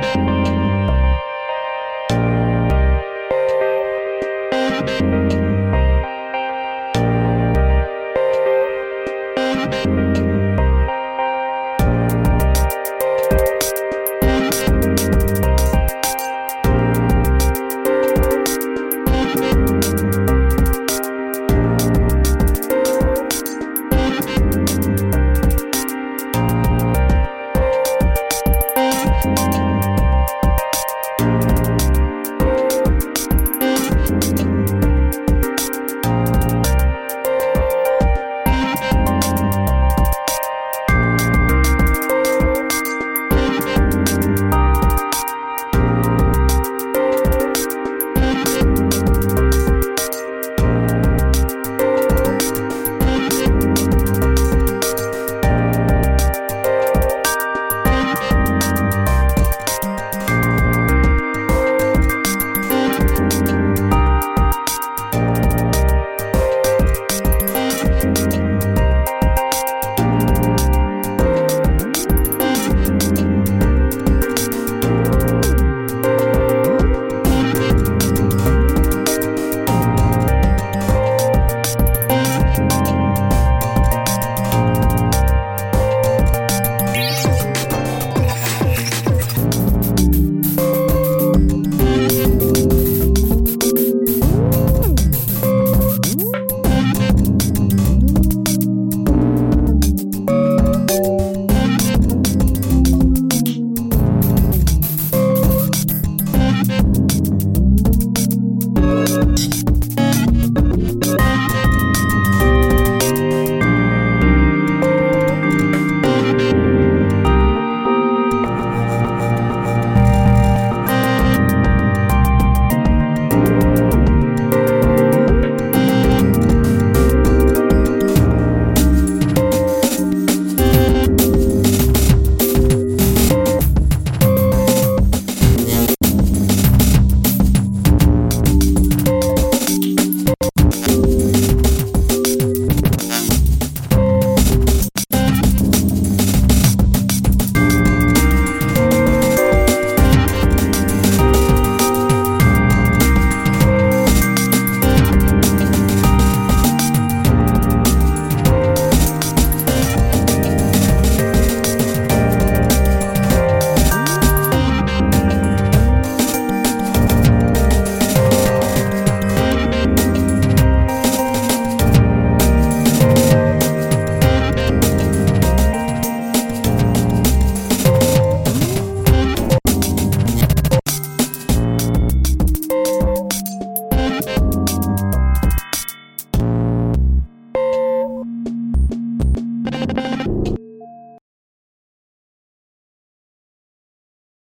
you